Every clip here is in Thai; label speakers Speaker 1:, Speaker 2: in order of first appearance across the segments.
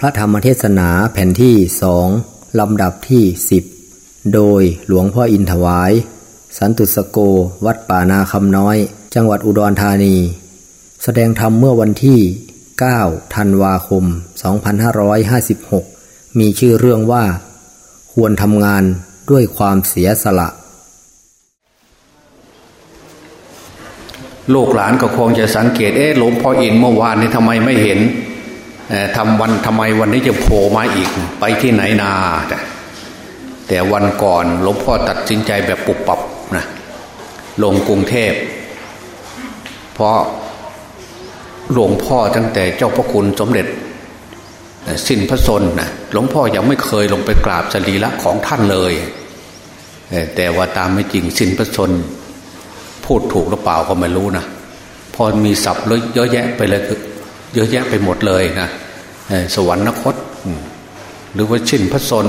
Speaker 1: พระธรรมเทศนาแผ่นที่สองลำดับที่สิบโดยหลวงพ่ออินถวาย สันตุสโกวัดป่านาคำน้อย จังหวัดอุดรธานี แสดงธรรมเมื่อวันที่ 9 ธันวาคม 2556 มีชื่อเรื่องว่า ควรทำงานด้วยความเสียสละ
Speaker 2: ลูกหลานก็คงจะสังเกตเอ๊ะหลวงพ่ออินเมื่อวานนี้ทำไมไม่เห็น ทำวันทำไมวันนี้จะโผล่มาอีก ไปที่ไหนนาแต่วันก่อนหลวงพ่อตัดสินใจแบบปุบปับนะลงกรุงเทพ เพราะหลวงพ่อตั้งแต่เจ้าพระคุณสมเด็จ สิ้นพระชนนะหลวงพ่อยังไม่เคยลงไปกราบสรีระของท่านเลย แต่ว่าตามไม่จริงสิ้นพระชน พูดถูกหรือเปล่าก็ไม่รู้นะพอมีศัพท์เยอะแยะไปเลยเยอะแยะไปหมดเลยนะ สวรรคต หรือว่าชินพระชน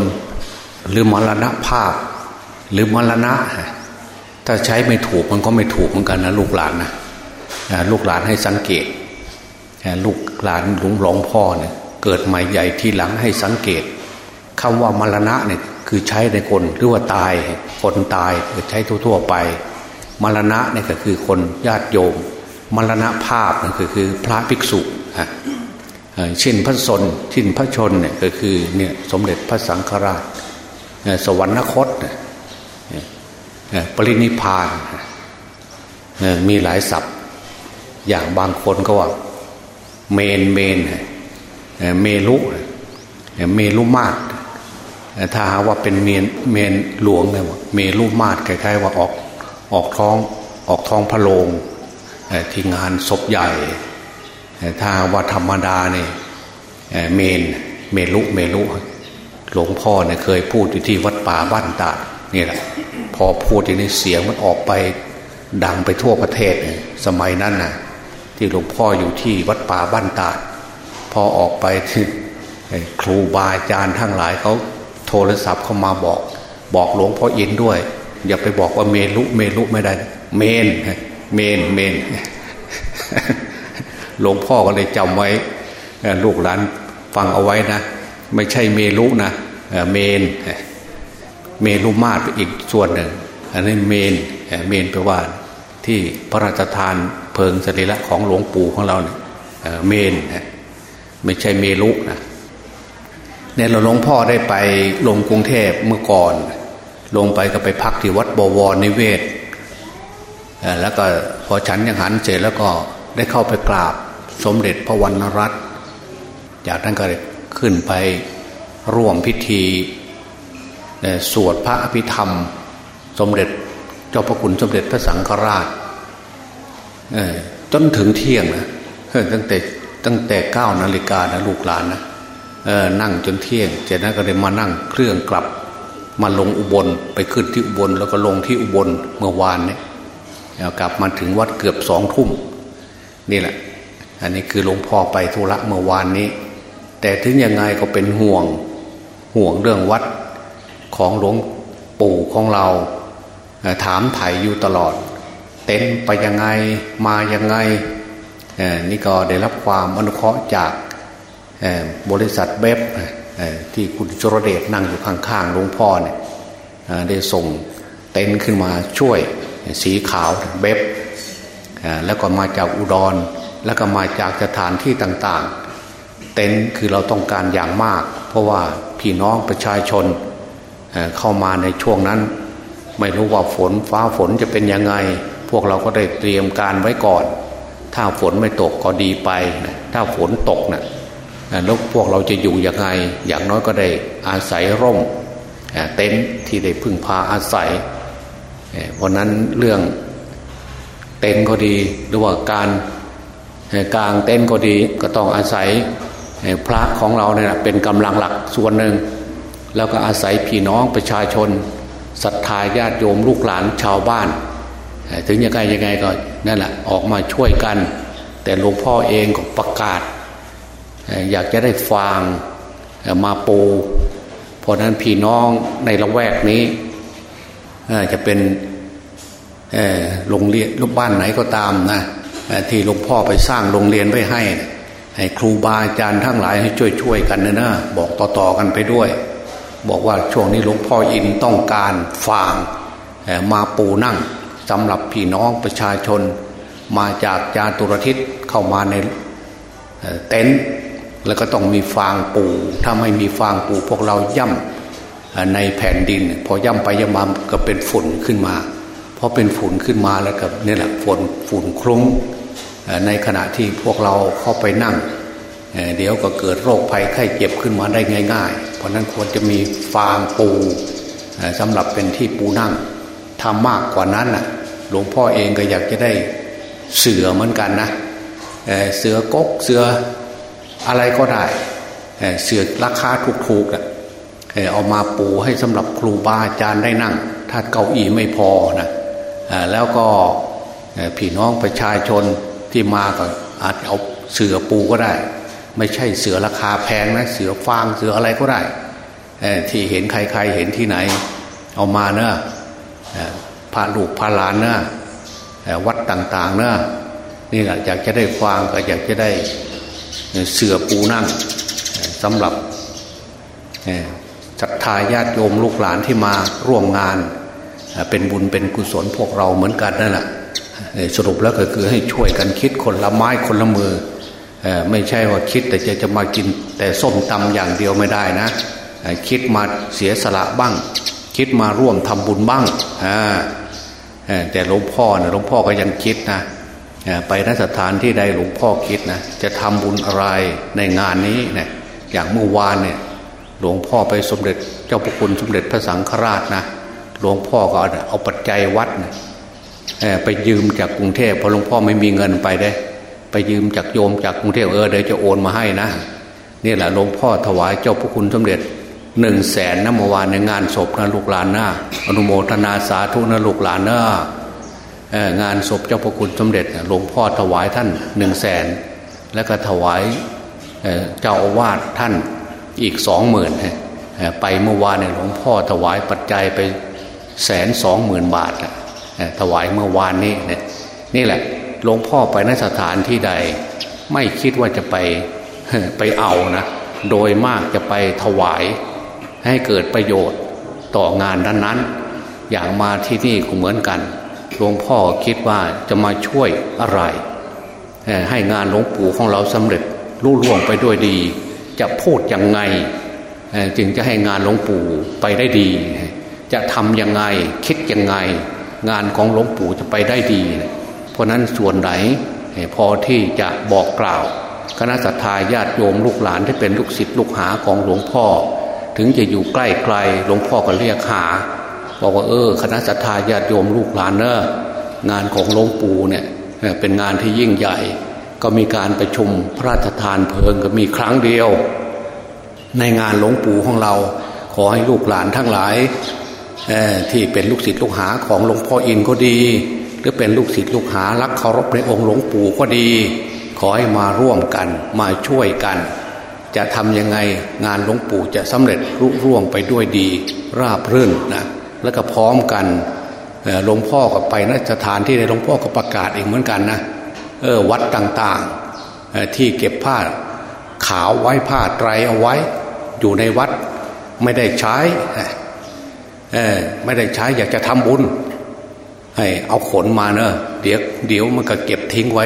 Speaker 2: หรือมรณะภาพ หรือมรณะ ถ้าใช้ไม่ถูกมันก็ไม่ถูกเหมือนกันนะลูกหลานนะลูกหลานให้สังเกตลูกหลานหลวงหลวงพ่อเนี่ยเกิดใหม่ใหญ่ที่หลังให้สังเกตคำว่ามรณะเนี่ยคือใช้ในคนหรือว่าตายคนตายใช้ทั่วๆไป มรณะเนี่ยก็คือคนญาติโยม มรณะภาพนี่คือคือพระภิกษุฮะ ชินพระชนชินพระชนเนี่ยก็คือเนี่ยสมเด็จพระสังฆราชสวรรคตปรินิพานมีหลายศัพท์ อย่างบางคนก็ว่าเมนเมนเมลุเมลุมาตถ้าหาว่าเป็นเมนเมนหลวงเนี่ยเมลุมาตคล้ายๆว่าออกออกท้องออกท้องพระโลงที่งานศพใหญ่ ถ้าว่าธรรมดาเนี่ยเมนเมลุเมลุหลวงพ่อเนี่ยเคยพูดอยู่ที่วัดป่าบ้านตาดนี่แหละพอพูดอย่างนี้เสียงมันออกไปดังไปทั่วประเทศสมัยนั้นนะที่หลวงพ่ออยู่ที่วัดป่าบ้านตาดพอออกไปครูบาอาจารย์ทั้งหลายเขาโทรศัพท์เข้ามาบอก บอกหลวงพ่ออินด้วย อย่าไปบอกว่าเมลุเมลุไม่ได้ เมนเมนเมน หลวงพ่อก็เลยจำไว้ลูกหลานฟังเอาไว้นะ ไม่ใช่เมลุนะเมน เมลุมาตอีกส่วนหนึ่ง อันนี้เมนเมนแปลว่าที่พระราชทานเพลิงสรีระของหลวงปู่ของเราเนี่ยเมนไม่ใช่เมลุนะเนี่ยเราหลวงพ่อได้ไปลงกรุงเทพเมื่อก่อน ลงไปก็ไปพักที่วัดบวรนิเวศ แล้วก็พอฉันยังหันเสร็จแล้วก็ได้เข้าไปกราบ สมเด็จพระวรรณรัตน์จากนั้นก็ขึ้นไปร่วมพิธีสวดพระอภิธรรม สมเด็จเจ้าพระคุณสมเด็จพระสังฆราชจนถึงเที่ยงนะตั้งแต่ตั้งแต่เก้านาฬิกานะลูกหลานนะนั่งจนเที่ยงจากนั้นก็เลยมานั่งเครื่องกลับมาลงอุบลไปขึ้นที่อุบลแล้วก็ลงที่อุบลเมื่อวานเนี้กลับมาถึงวัดเกือบสองทุ่มนี่แหละ อันนี้คือหลวงพ่อไปธุระเมื่อวานนี้ แต่ถึงยังไงก็เป็นห่วงห่วงเรื่องวัดของหลวงปู่ของเรา ถามไถ่อยู่ตลอด เต็นไปยังไงมายังไงนี่ก็ได้รับความอนุเคราะห์จากบริษัทเบบที่คุณจรเดชนั่งอยู่ข้างๆหลวงพ่อเนี่ยได้ส่งเต็นขึ้นมาช่วยสีขาวเบบแล้วก็มาจากอุดร แล้วก็มาจากสถานที่ต่างๆ เต็นคือเราต้องการอย่างมาก เพราะว่าพี่น้องประชาชนเข้ามาในช่วงนั้น ไม่รู้ว่าฝนฟ้าฝนจะเป็นยังไง พวกเราก็ได้เตรียมการไว้ก่อน ถ้าฝนไม่ตกก็ดีไปถ้าฝนตกนะ่ะแล้วพวกเราจะอยู่ยังไง อย่างน้อยก็ได้อาศัยร่มเต็นท์ที่ได้พึ่งพาอาศัยเพราะนั้นเรื่องเต็นท์ก็ดีหรือว่าการ กลางเต็นท์ก็ดีก็ต้องอาศัยพระของเราเนี่ยเป็นกำลังหลักส่วนหนึ่ง แล้วก็อาศัยพี่น้องประชาชนศรัทธาญาติโยมลูกหลานชาวบ้าน ถึงยังไงยังไงก็นั่นแหละออกมาช่วยกัน แต่หลวงพ่อเองก็ประกาศ อยากจะได้ฟางมาปูเพราะนั้นพี่น้องในละแวกนี้จะเป็นโรงเรียนรูปบ้านไหนก็ตามนะ ที่หลวงพ่อไปสร้างโรงเรียนไว้ให้ ให้ครูบาอาจารย์ทั้งหลายให้ช่วยช่วยกันนะนะบอกต่อๆกันไปด้วย บอกว่าช่วงนี้หลวงพ่ออินต้องการฟางมาปูนั่งสำหรับพี่น้องประชาชน มาจากจาตุรทิศเข้ามาในเต็นท์แล้วก็ต้องมีฟางปูถ้าไม่มีฟางปูพวกเราย่ำในแผ่นดิน พอย่ำไปย่ำมาก็เป็นฝุ่นขึ้นมาพอเป็นฝุ่นขึ้นมาแล้วกับนี่แหละฝนฝุ่นคลุ้ง ในขณะที่พวกเราเข้าไปนั่ง เดี๋ยวก็เกิดโรคภัยไข้เจ็บขึ้นมาได้ง่าย ๆ เพราะนั้นควรจะมีฟางปูสำหรับเป็นที่ปูนั่งทำมากกว่านั้นน่ะหลวงพ่อเองก็อยากจะได้เสือเหมือนกันนะเสือกกเสืออะไรก็ได้เสือราคาถูกๆอะเอามาปูให้สำหรับครูบาอาจารย์ได้นั่ง ถ้าเก้าอี้ไม่พอนะแล้วก็พี่น้องประชาชน ที่มาก็อาจเอาเสือปูก็ได้ ไม่ใช่เสือราคาแพงนะ เสือฟางเสืออะไรก็ได้ที่เห็นใครๆเห็นที่ไหน เอามาเนอะพระลูกพระหลานเนอะวัดต่างๆเนอะนี่แหละอยากจะได้ฟางก็อยากจะได้เสือปูนั่งสำหรับศรัทธาญาติโยมลูกหลานที่มาร่วมงาน เป็นบุญเป็นกุศลพวกเราเหมือนกันนั่นแหละ สรุปแล้วก็คือให้ช่วยกันคิดคนละไม้คนละมือไม่ใช่ว่าคิดแต่จะจะมากินแต่ส้มตำอย่างเดียวไม่ได้นะ คิดมาเสียสละบ้าง คิดมาร่วมทำบุญบ้างแต่หลวงพ่อเนี่ยหลวงพ่อก็ยังคิดนะไปนสถานที่ใดหลวงพ่อคิดนะจะทำบุญอะไรในงานนี้เนี่ยอย่างเมื่อวานเนี่ยหลวงพ่อไปสมเด็จเจ้าพระคุณสมเด็จพระสังฆราชนะหลวงพ่อก็เอาปัจจัยวัดนะ ไปยืมจากกรุงเทพพอหลวงพ่อไม่มีเงินไปได้ ไปยืมจากโยมจากกรุงเทพเออเดี๋ยวจะโอนมาให้นะนี่แหละหลวงพ่อถวายเจ้าพระคุณสมเด็จหนึ่งแสนนะเมื่อวานในงานศพนะลูกหลานนะอนุโมทนาสาธุนะลูกหลานนะงานศพเจ้าพระคุณสมเด็จหลวงพ่อถวายท่านหนึ่งแสนแล้วก็ถวายเจ้าอาวาสท่านอีกสองหมื่นไปเมื่อวานเนี่ยหลวงพ่อถวายปัจจัยไปแสนสองหมื่นบาท ถวายเมื่อวานนี้เนี่ยนี่แหละหลวงพ่อไปนสถานที่ใด ไม่คิดว่าจะไปไปเอานะโดยมากจะไปถวายให้เกิดประโยชน์ต่องานนั้นๆ อย่างมาที่นี่ก็เหมือนกันหลวงพ่อคิดว่าจะมาช่วยอะไร ให้งานหลวงปู่ของเราสำเร็จรุ่ล่วงไปด้วยดี จะพูดยังไง จึงจะให้งานหลวงปู่ไปได้ดี จะทำยังไงคิดยังไง งานของหลวงปู่จะไปได้ดี เพราะนั้นส่วนไหนพอที่จะบอกกล่าว คณะสัตยาญาติโยมลูกหลานที่เป็นลูกศิษย์ลูกหาของหลวงพ่อ ถึงจะอยู่ใกล้ไกลหลวงพ่อก็เรียกหา บอกว่าเออ คณะสัตยาญาติโยมลูกหลานเนอะงานของหลวงปู่เนี่ยเป็นงานที่ยิ่งใหญ่ ก็มีการประชุมพระราชทานเพลิงก็มีครั้งเดียว ในงานหลวงปู่ของเรา ขอให้ลูกหลานทั้งหลาย ที่เป็นลูกศิษย์ลูกหาของหลวงพ่ออินก็ดี หรือเป็นลูกศิษย์ลูกหารักเคารพในองค์หลวงปู่ก็ดี ขอให้มาร่วมกันมาช่วยกัน จะทำยังไงงานหลวงปู่จะสำเร็จรุ่ร่วงไปด้วยดี ราบรื่นนะแล้วก็พร้อมกันหลวงพ่อก็ไปนะสถานที่ในหลวงพ่อก็ประกาศเองเหมือนกันนะเออวัดต่างๆที่เก็บผ้าขาวไว้ผ้าไตรเอาไว้ อยู่ในวัดไม่ได้ใช้ ไม่ได้ใช้อยากจะทำบุญ ให้เอาขนมาเนอะเดี๋ยวเดี๋ยวมันก็เก็บทิ้งไว้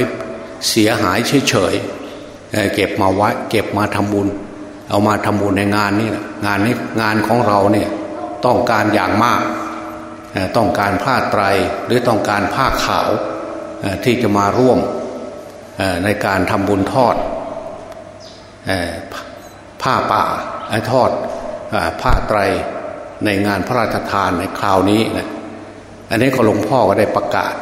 Speaker 2: เสียหายเฉยๆเเก็บมาไว้เก็บมาทำบุญ เอามาทำบุญในงานนี้งานนี้งานของเราเนี่ยต้องการอย่างมากต้องการผ้าไตรหรือต้องการผ้าขาวที่จะมาร่วมในการทำบุญทอดผ้าป่าทอดผ้าไตร ในงานพระราชทานในคราวนี้นะอันนี้ก็หลวงพ่อก็ได้ประกาศ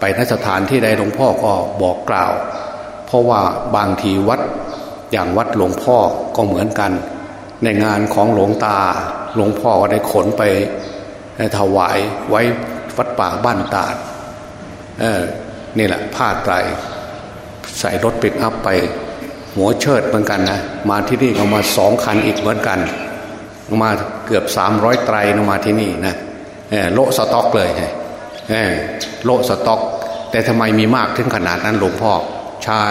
Speaker 2: ไปนสถานที่ใดหลวงพ่อก็บอกกล่าว เพราะว่าบางทีวัดอย่างวัดหลวงพ่อก็เหมือนกัน ในงานของหลวงตาหลวงพ่อก็ได้ขนไปถวายไว้วัดป่าบ้านตาดเออนี่แหละผ้าไตรใส่รถปิดอัพไป หัวเชิดเหมือนกันนะ มาที่นี่เอามาสองคันอีกเหมือนกัน มาเกือบสามร้อยไตรนมาที่นี่นะโลสต็อกเลยโลสต็อก แต่ทำไมมีมากถึงขนาดนั้นหลวงพ่อใช่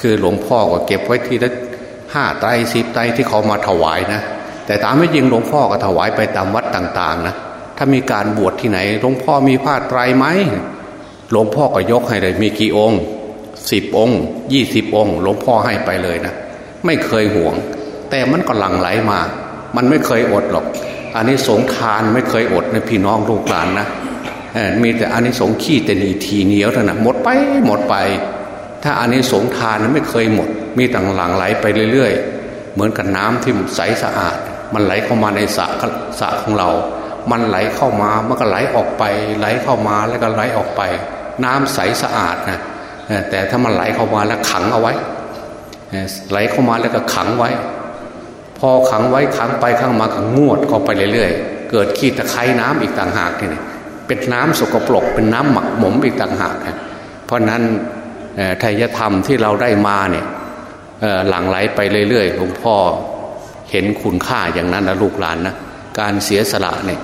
Speaker 2: คือหลวงพ่อก็เก็บไว้ทีละห้าไตรสิบไตรที่เขามาถวายนะ แต่ตามไม่จริงหลวงพ่อก็ถวายไปตามวัดต่างๆนะถ้ามีการบวชที่ไหนหลวงพ่อมีผ้าไตรไหมหลวงพ่อก็ยกให้เลย มีกี่องค์สิบองค์ยี่สิบองค์หลวงพ่อให้ไปเลยนะ ไม่เคยห่วง แต่มันก็หลั่งไหลมา มันไม่เคยอดหรอก อันนี้สงทานไม่เคยอดในพี่น้องลูกหลานนะมีแต่อันนี้สงขี้แต่นีทีเหนียวเท่านั้นหมดไปหมดไป ถ้าอันนี้สงทานไม่เคยหมด มีต่างหลังไหลไปเรื่อย ๆ เหมือนกับน้ำที่ใสสะอาด มันไหลเข้ามาในสระสระของเรา มันไหลเข้ามามันก็ไหลออกไป ไหลเข้ามาแล้วก็ไหลออกไป น้ำใสสะอาดนะแต่ถ้ามันไหลเข้ามาแล้วขังเอาไว้ไหลเข้ามาแล้วก็ขังไว้ พอขังไว้ขังไปขังมาก็งวดเข้าไปเรื่อยๆ เกิดขี้ตะไคร่น้ำอีกต่างหากนี่เป็นน้ำสกปรกเป็นน้ำหมักหมมอีกต่างหากเพราะนั้นไทยธรรมที่เราได้มาเนี่ยหลั่งไหลไปเรื่อยๆหลวงพ่อเห็นคุณค่าอย่างนั้นนะลูกหลานนะการเสียสละเนี่ย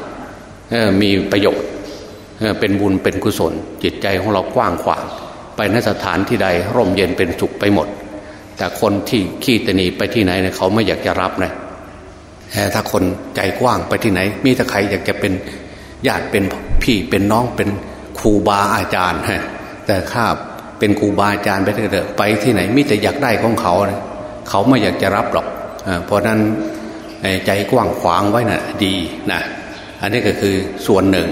Speaker 2: มีประโยชน์เป็นบุญเป็นกุศล จิตใจของเรากว้างขวาง ไปนสถานที่ใดร่มเย็นเป็นสุขไปหมด แต่คนที่ขี้ตนีไปที่ไหนเนี่ยเขาไม่อยากจะรับนะถ้าคนใจกว้างไปที่ไหน มีแต่ใครอยากจะเป็นญาติเป็นพี่เป็นน้องเป็นครูบาอาจารย์แต่ข้าเป็นครูบาอาจารย์ไปเถอะไปที่ไหนมิแต่อยากได้ของเขาเขาไม่อยากจะรับหรอกเพราะนั้นใจกว้างขวางไว้นะ่ะดีนะอันนี้ก็คือส่วนหนึ่ง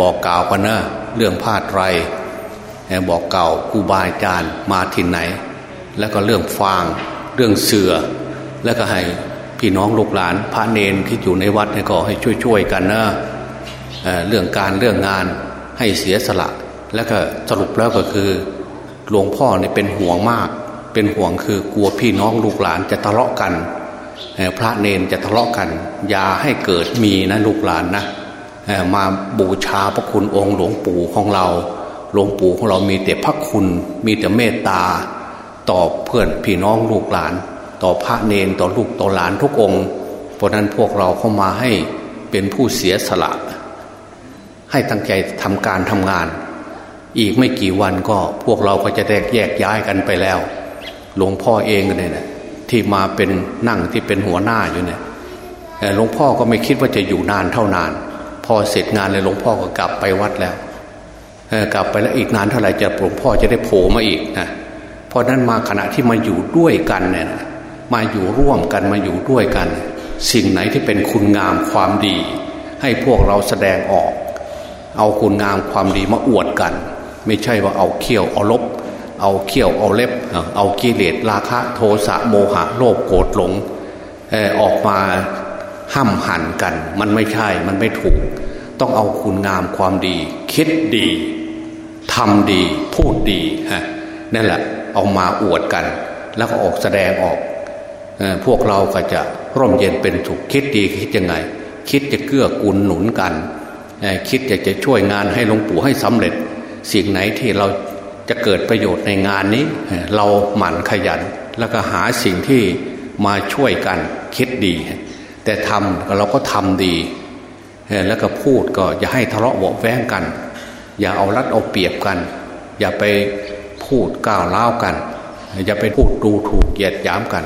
Speaker 2: บอกกล่าวกันนะเรื่องพาดไรบอกเก่าครูบาอาจารย์มาทินไหน แล้วก็เรื่องฟางเรื่องเสือ แล้วก็ให้พี่น้องลูกหลาน พระเนนที่อยู่ในวัดก็ให้ช่วยๆกันนะเเรื่องการเรื่องงานให้เสียสละ แล้วก็สรุปแล้วก็คือ หลวงพ่อเนี่ยเป็นห่วงมาก เป็นห่วงคือกลัวพี่น้องลูกหลานจะทะเลาะกัน พระเนนจะทะเลาะกัน อย่าให้เกิดมีนะลูกหลานนะมาบูชาพระคุณองค์หลวงปู่ของเรา หลวงปู่ของเรามีแต่พระคุณมีแต่เมตตา ต่อเพื่อนพี่น้องลูกหลาน ต่อพระเนนต่อลูกต่อหลานทุกองค์เพราะนั้นพวกเราเข้ามาให้เป็นผู้เสียสละ ให้ตั้งใจทำการทำงาน อีกไม่กี่วันก็พวกเราก็จะแตกแยกย้ายกันไปแล้ว หลวงพ่อเองเนี่ยนะที่มาเป็นนั่งที่เป็นหัวหน้าอยู่เนี่ยหลวงพ่อก็ไม่คิดว่าจะอยู่นานเท่านาน พอเสร็จงานเลยหลวงพ่อก็กลับไปวัดแล้วกลับไปแล้วอีกนานเท่าไหร่จะหลวงพ่อจะได้โผล่มาอีกนะ ราะนั้นมาขณะที่มาอยู่ด้วยกันเนี่ยมาอยู่ร่วมกันมาอยู่ด้วยกัน สิ่งไหนที่เป็นคุณงามความดี ให้พวกเราแสดงออก เอาคุณงามความดีมาอวดกัน ไม่ใช่ว่าเอาเขี้ยวเอาลบ เอาเขี้ยวเอาเล็บ เอากิเลสราคะโทสะโมหะโลภโกรธหลงออกมาห้ำหันกัน มันไม่ใช่มันไม่ถูก ต้องเอาคุณงามความดี คิดดีทำดี พูดดีฮะนั่นแหละ เอามาอวดกัน แล้วก็ออกแสดงออกพวกเราก็จะร่มเย็นเป็นถูกคิดดีคิดยังไง คิดจะเกื้อกูลหนุนกัน คิดจะจะช่วยงานให้หลวงปู่ให้สำเร็จ สิ่งไหนที่เราจะเกิดประโยชน์ในงานนี้ เราหมั่นขยัน แล้วก็หาสิ่งที่มาช่วยกันคิดดี แต่ทำเราก็ทำดีแล้วก็พูดก็อย่าให้ทะเลาะเบาแว้งกัน อย่าเอารัดเอาเปรียบกัน อย่าไป พูดก้าวเล้ากัน อย่าไปพูดดูถูกเหยียดยามกัน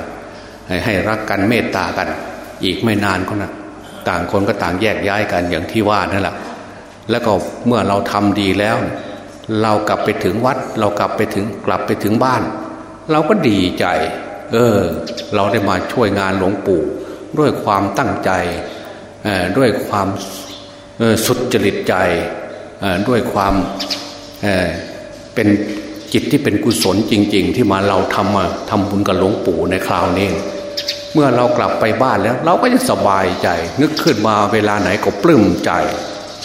Speaker 2: ให้รักกันเมตตากัน อีกไม่นานก็นะต่างคนก็ต่างแยกย้ายกันอย่างที่ว่านั่นแหละแล้วก็เมื่อเราทำดีแล้ว เรากลับไปถึงวัด เรากลับไปถึงกลับไปถึงบ้าน เราก็ดีใจ เออ เราได้มาช่วยงานหลวงปู่ ด้วยความตั้งใจด้วยความสุดจริตใจด้วยความเเป็น จิตที่เป็นกุศลจริง ๆ ที่มาเราทำมาทำบุญกับหลวงปู่ในคราวนี้ เมื่อเรากลับไปบ้านแล้ว เราก็จะสบายใจ นึกขึ้นมาเวลาไหนก็ปลื้มใจ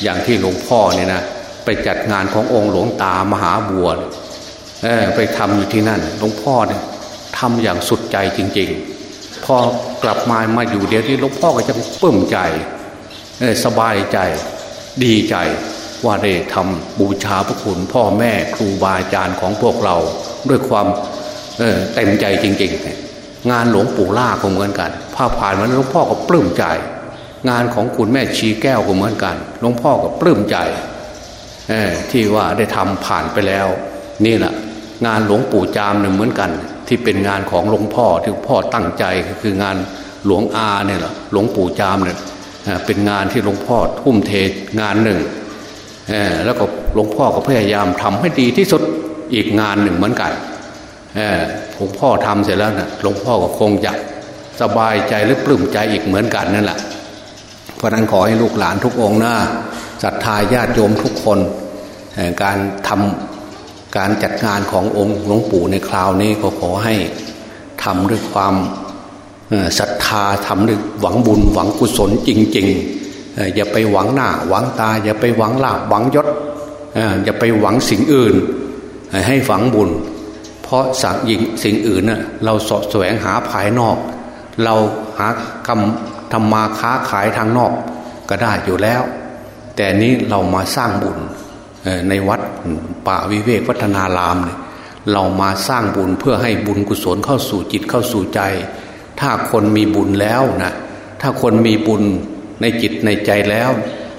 Speaker 2: อย่างที่หลวงพ่อเนี่ยนะไปจัดงานขององค์หลวงตามหาบัวไปทำอยู่ที่นั่นหลวงพ่อเนี่ยทำอย่างสุดใจจริง ๆ พอกลับมามาอยู่เดี๋ยวที่หลวงพ่อก็จะปลื้มใจสบายใจดีใจ ว่าได้ทำบูชาพระคุณพ่อแม่ครูบาอาจารย์ของพวกเราด้วยความเเต็มใจจริง ๆ งานหลวงปู่ล่าก็เหมือนกันพาผ่านมาหลวงพ่อก็ปลื้มใจ งานของคุณแม่ชีแก้วก็เหมือนกันหลวงพ่อก็ปลื้มใจที่ว่าได้ทำผ่านไปแล้ว นี่แหละงานหลวงปู่จามเนี่ยเหมือนกัน ที่เป็นงานของหลวงพ่อที่พ่อตั้งใจคืองานหลวงอาเนี่ยแหละหลวงปู่จามเนี่ยเป็นงานที่หลวงพ่อทุ่มเทงานหนึ่ง แล้วก็หลวงพ่อก็พยายามทำให้ดีที่สุดอีกงานหนึ่งเหมือนกันหลวงพ่อทำเสร็จแล้วนะหลวงพ่อก็คงจะสบายใจหรือปลื้มใจอีกเหมือนกันนั่นแหละเพราะนั้นขอให้ลูกหลานทุกองนะศรัทธาญาติโยมทุกคนการทำการจัดงานขององค์หลวงปู่ในคราวนี้ก็ขอให้ทำด้วยความศรัทธาทำด้วยหวังบุญหวังกุศลจริง ๆ อย่าไปหวังหน้าหวังตา อย่าไปหวังลาบหวังยศอย่าไปหวังสิ่งอื่น ให้ฝังบุญ เพราะสังยิงสิ่งอื่นน่ะเราสะแสวงหาภายนอก เราหากำทำมาค้าขายทางนอกก็ได้อยู่แล้ว แต่นี้เรามาสร้างบุญในวัดป่าวิเวกวัฒนารามเนี่ยเรามาสร้างบุญเพื่อให้บุญกุศลเข้าสู่จิตเข้าสู่ใจ ถ้าคนมีบุญแล้วนะถ้าคนมีบุญ ในจิตในใจแล้ว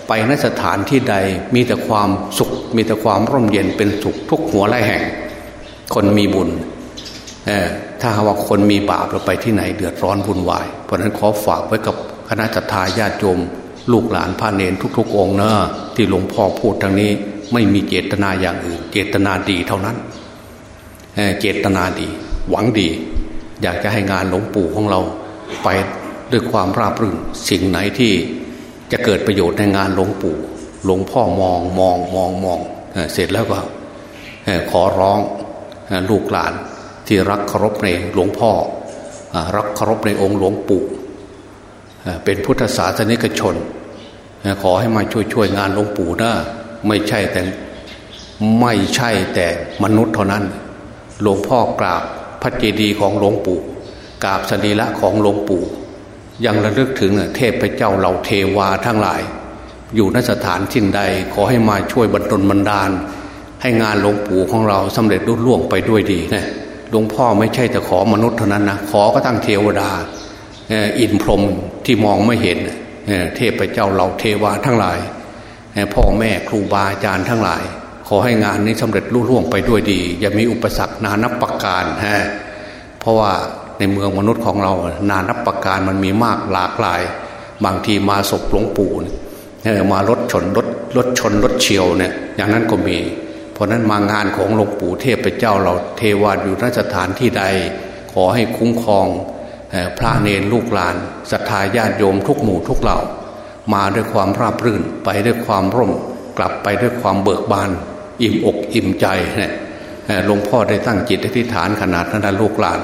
Speaker 2: ไปนสถานที่ใดมีแต่ความสุข มีแต่ความร่มเย็นเป็นสุขทุกหัวไร่แห่ง คนมีบุญถ้าว่าคนมีบาปเราไปที่ไหนเดือดร้อนวุ่นวาย เพราะนั้นขอฝากไว้กับคณะทาญาติโยมลูกหลานพระเนนทุก ๆ องนะที่หลวงพ่อพูดทางนี้ ไม่มีเจตนาอย่างอื่น เจตนาดีเท่านั้นเจตนาดี หวังดี อยากจะให้งานหลวงปู่ของเรา ไป ด้วยความราบรื่นสิ่งไหนที่จะเกิดประโยชน์ในงานหลวงปู่หลวงพ่อมองมองมองมองเสร็จแล้วก็ขอร้องลูกหลานที่รักเคารพในหลวงพ่อรักเคารพในองค์หลวงปู่เป็นพุทธศาสนิกชน ขอให้มาช่วยช่วยงานหลวงปู่นะไม่ใช่แต่ไม่ใช่แต่มนุษย์เท่านั้น หลวงพ่อ กราบพระเจดีย์ของหลวงปู่กราบสรีระของหลวงปู่ ยังระลึกถึงเทพเจ้าเหล่าเทวาทั้งหลาย อยู่นสถานที่ใดขอให้มาช่วยบรรดลบรรดาล ให้งานหลวงปู่ของเราสำเร็จรุ่ล่วงไปด้วยดีนะหลวงพ่อไม่ใช่แต่ขอมนุษย์เท่านั้นนะขอก็ตั้งเทวดาอินพรหมที่มองไม่เห็นเทพเจ้าเหล่าเทวาทั้งหลายพ่อแม่ครูบาอาจารย์ทั้งหลาย ขอให้งานนี้สำเร็จรุ่ล่วงไปด้วยดี อย่ามีอุปสรรคนานับประการฮะเพราะว่า ในเมืองมนุษย์ของเรา นานับประการมันมีมากหลากหลาย บางทีมาศพหลวงปู่มารถชนรถรถชนรถเฉียวเนี่ยอย่างนั้นก็มี เพราะนั้นมางานของหลวงปู่เทพเจ้าเราเทวาอยู่นสถานที่ใด ขอให้คุ้มครองพระเนรลูกหลานศรัทธาญาติโยมทุกหมู่ทุกเหล่า มาด้วยความราบรื่นไปด้วยความร่ม กลับไปด้วยความเบิกบาน อิ่มอกอิ่มใจเนี่ยหลวงพ่อได้ตั้งจิตอธิษฐานขนาดนั้นลูกหลาน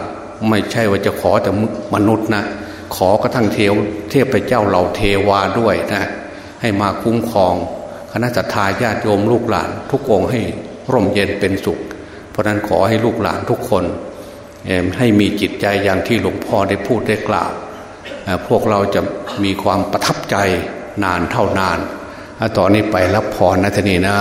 Speaker 2: ไม่ใช่ว่าจะขอแต่มนุษย์นะขอกระทั่งเทวเทพเจ้าเหล่าเทวาด้วยนะให้มาคุ้มครอง คณะทาญาติโยมลูกหลาน ทุกองให้ร่มเย็นเป็นสุข เพราะนั้นขอให้ลูกหลานทุกคนให้มีจิตใจอย่างที่หลวงพ่อได้พูดได้กล่าว พวกเราจะมีความประทับใจนานเท่านาน ต่อนนี้ไปรับพรนะทนีนะ